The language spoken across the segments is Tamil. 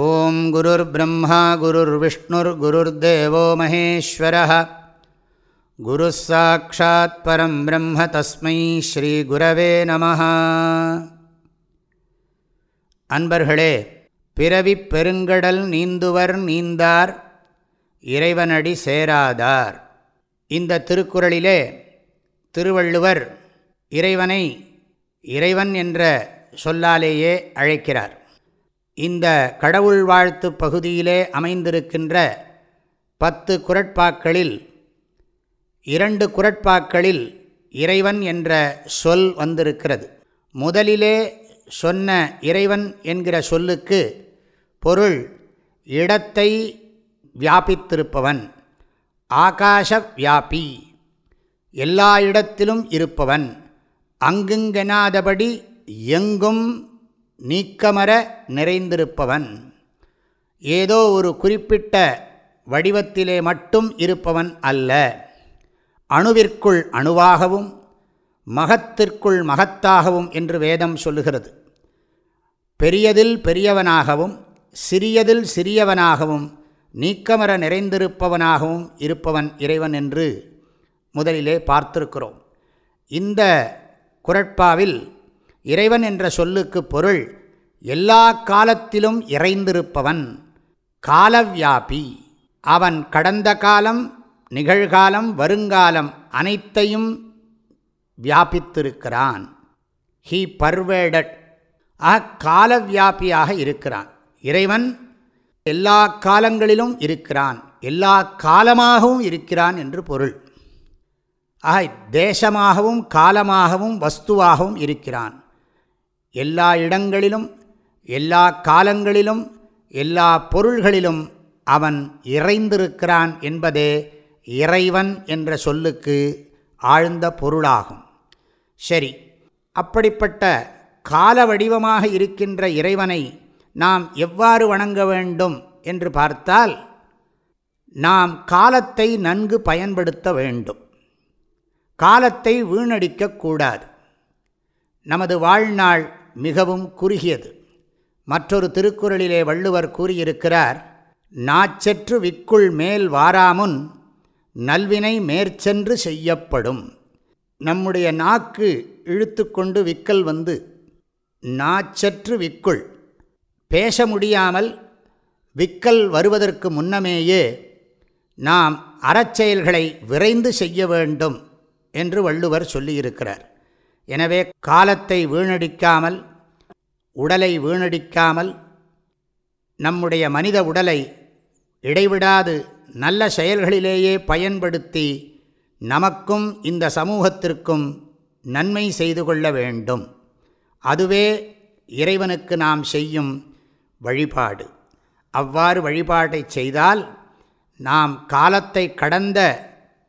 ஓம் குருர் பிரம்மா குருர் விஷ்ணுர் குருர்தேவோ மகேஸ்வரः குரு சாட்சாத் பரம் பிரம்ம தஸ்மை ஸ்ரீ குரவே நம அன்பர்களே பிறவி பெருங்கடல் நீந்துவர் நீந்தார் இறைவனடி சேராதார். இந்த திருக்குறளிலே திருவள்ளுவர் இறைவனை இறைவன் என்ற சொல்லாலேயே அழைக்கிறார். இந்த கடவுள் வாழ்த்து பகுதியிலே அமைந்திருக்கின்ற பத்து குரட்பாக்களில் இரண்டு குரட்பாக்களில் இறைவன் என்ற சொல் வந்திருக்கிறது. முதலிலே சொன்ன இறைவன் என்கிற சொல்லுக்கு பொருள் இடத்தை வியாபித்திருப்பவன் ஆகாஷ வியாபி எல்லா இடத்திலும் இருப்பவன் அங்குங்கெனாதபடி எங்கும் நீக்கமர நிறைந்திருப்பவன். ஏதோ ஒரு குறிப்பிட்ட வடிவத்திலே மட்டும் இருப்பவன் அல்ல. அணுவிற்குள் அணுவாகவும் மகத்திற்குள் மகத்தாகவும் என்று வேதம் சொல்லுகிறது. பெரியதில் பெரியவனாகவும் சிறியதில் சிறியவனாகவும் நீக்கமர நிறைந்திருப்பவனாகவும் இருப்பவன் இறைவன் என்று முதலிலே பார்த்திருக்கிறோம். இந்த குரட்பாவில் இறைவன் என்ற சொல்லுக்கு பொருள் எல்லா காலத்திலும் இறைந்திருப்பவன். காலவியாபி. அவன் கடந்த காலம் நிகழ்காலம் வருங்காலம் அனைத்தையும் வியாபித்திருக்கிறான். ஹீ பர்வேடட் ஆ காலவியாபியாக இருக்கிறான். இறைவன் எல்லா காலங்களிலும் இருக்கிறான். எல்லா காலமாகவும் இருக்கிறான் என்று பொருள். ஆக தேசமாகவும் காலமாகவும் வஸ்துவாகவும் இருக்கிறான். எல்லா இடங்களிலும் எல்லா காலங்களிலும் எல்லா பொருள்களிலும் அவன் இறைந்திருக்கிறான் என்பதே இறைவன் என்ற சொல்லுக்கு ஆழ்ந்த பொருளாகும். சரி அப்படிப்பட்ட கால வடிவமாக இருக்கின்ற இறைவனை நாம் எவ்வாறு வணங்க வேண்டும் என்று பார்த்தால் நாம் காலத்தை நன்கு பயன்படுத்த வேண்டும். காலத்தை வீணடிக்கக்கூடாது நமது வாழ்நாள் மிகவும் குறுகியது. மற்றொரு திருக்குறளிலே வள்ளுவர் கூறியிருக்கிறார் நாச்சற்று விக்குள் மேல் வாராமுன் நல்வினை மேற்சென்று செய்யப்படும். நம்முடைய நாக்கு இழுத்து கொண்டு விக்கல் வந்து நாச்சற்று விக்குள் பேச முடியாமல் விக்கல் வருவதற்கு முன்னமேயே நாம் அறச்செயல்களை விரைந்து செய்ய வேண்டும் என்று வள்ளுவர் சொல்லியிருக்கிறார். எனவே காலத்தை வீணடிக்காமல் உடலை வீணடிக்காமல் நம்முடைய மனித உடலை இடைவிடாது நல்ல செயல்களிலேயே பயன்படுத்தி நமக்கும் இந்த சமூகத்திற்கும் நன்மை செய்து கொள்ள வேண்டும். அதுவே இறைவனுக்கு நாம் செய்யும் வழிபாடு. அவ்வாறு வழிபாட்டை செய்தால் நாம் காலத்தை கடந்த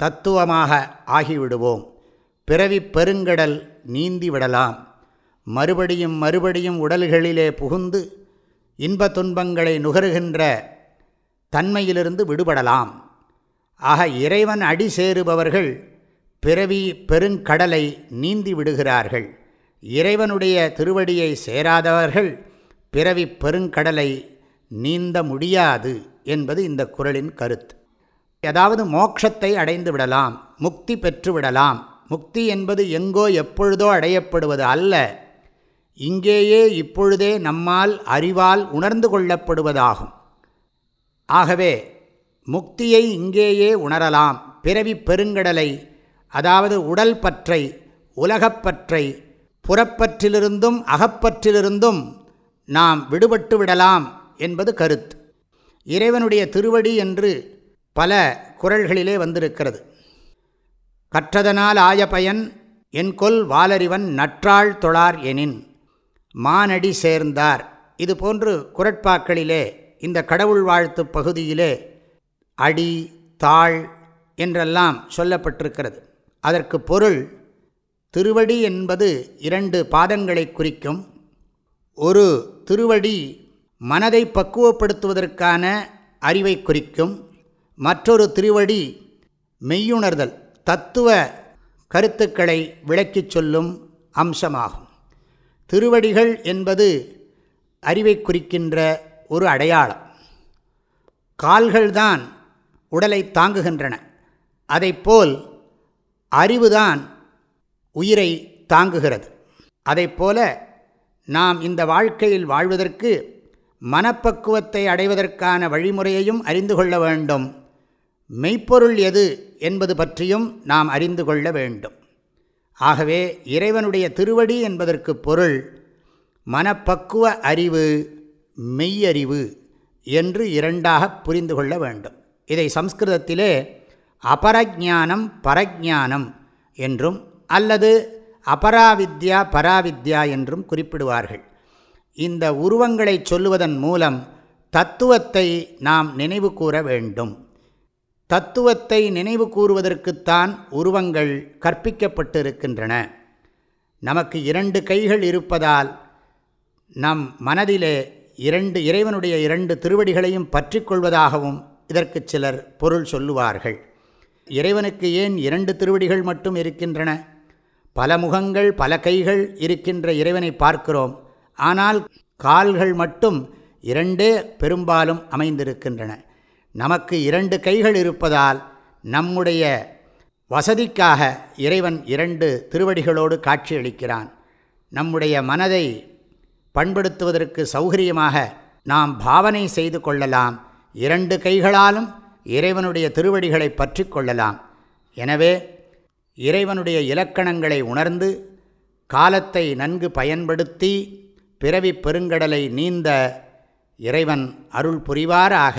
தத்துவமாக ஆகிவிடுவோம். பிறவி பெருங்கடல் நீந்தி விடலாம் மறுபடியும் மறுபடியும் உடல்களிலே புகுந்து இன்ப துன்பங்களை நுகருகின்ற தன்மையிலிருந்து விடுபடலாம். ஆக இறைவன் அடி சேருபவர்கள் பிறவி பெருங்கடலை நீந்தி விடுகிறார்கள். இறைவனுடைய திருவடியை சேராதவர்கள் பிறவி பெருங்கடலை நீந்த முடியாது என்பது இந்த குரலின் கருத்து. அதாவது மோட்சத்தை அடைந்து விடலாம் முக்தி பெற்று விடலாம். முக்தி என்பது எங்கோ எப்பொழுதோ அடையப்படுவது அல்ல. இங்கேயே இப்பொழுதே நம்மால் அறிவால் உணர்ந்து கொள்ளப்படுவதாகும். ஆகவே முக்தியை இங்கேயே உணரலாம். பிறவி பெருங்கடலை அதாவது உடல் பற்றை உலகப்பற்றை புறப்பற்றிலிருந்தும் அகப்பற்றிலிருந்தும் நாம் விடுபட்டு விடலாம் என்பது கருத்து. இறைவனுடைய திருவடி என்று பல குரல்களிலே வந்திருக்கிறது. கற்றதனால் ஆய பயன் என் கொல் வாலறிவன் நற்றாள் தொழார் எனின். மானடி சேர்ந்தார். இது போன்று குரட்பாக்களிலே இந்த கடவுள் வாழ்த்து பகுதியிலே அடி தாழ் என்றெல்லாம் சொல்லப்பட்டிருக்கிறது. அதற்கு பொருள் திருவடி என்பது இரண்டு பாதங்களை குறிக்கும். ஒரு திருவடி மனதை பக்குவப்படுத்துவதற்கான அறிவை குறிக்கும். மற்றொரு திருவடி மெய்யுணர்தல் தத்துவ கருத்துக்களை விளக்கிச் சொல்லும் அம்சமாகும். திருவடிகள் என்பது அறிவை குறிக்கின்ற ஒரு அடையாளம். கால்கள்தான் உடலை தாங்குகின்றன. அதைப்போல் அறிவுதான் உயிரை தாங்குகிறது. அதைப்போல நாம் இந்த வாழ்க்கையில் வாழ்வதற்கு மனப்பக்குவத்தை அடைவதற்கான வழிமுறையையும் அறிந்து கொள்ள வேண்டும். மெய்ப்பொருள் எது என்பது பற்றியும் நாம் அறிந்து கொள்ள வேண்டும். ஆகவே இறைவனுடைய திருவடி என்பதற்கு பொருள் மனப்பக்குவ அறிவு மெய்யறிவு என்று இரண்டாக புரிந்து கொள்ள வேண்டும். இதை சம்ஸ்கிருதத்திலே அபரஜானம் பரஜானம் என்றும் அல்லது அபராவித்யா பராவித்யா என்றும் குறிப்பிடுவார்கள். இந்த உருவங்களை சொல்லுவதன் மூலம் தத்துவத்தை நாம் நினைவு கூற வேண்டும். தத்துவத்தை நினைவு கூறுவதற்குத்தான் உருவங்கள் கற்பிக்கப்பட்டிருக்கின்றன. நமக்கு இரண்டு கைகள் இருப்பதால் நம் மனதிலே இரண்டு இறைவனுடைய இரண்டு திருவடிகளையும் பற்றி கொள்வதாகவும் இதற்கு சிலர் பொருள் சொல்லுவார்கள். இறைவனுக்கு ஏன் இரண்டு திருவடிகள் மட்டும் இருக்கின்றன? பல முகங்கள் பல கைகள் இருக்கின்ற இறைவனை பார்க்கிறோம். ஆனால் கால்கள் மட்டும் இரண்டே பெரும்பாலும் அமைந்திருக்கின்றன. நமக்கு இரண்டு கைகள் இருப்பதால் நம்முடைய வசதிக்காக இறைவன் இரண்டு திருவடிகளோடு காட்சியளிக்கிறான். நம்முடைய மனதை பண்படுத்துவதற்கு சௌகரியமாக நாம் பாவனை செய்து கொள்ளலாம். இரண்டு கைகளாலும் இறைவனுடைய திருவடிகளை பற்றி கொள்ளலாம். எனவே இறைவனுடைய இலக்கணங்களை உணர்ந்து காலத்தை நன்கு பயன்படுத்தி பிறவி பெருங்கடலை நீந்த இறைவன் அருள் புரிவாராக.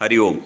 ஹரி ஓம்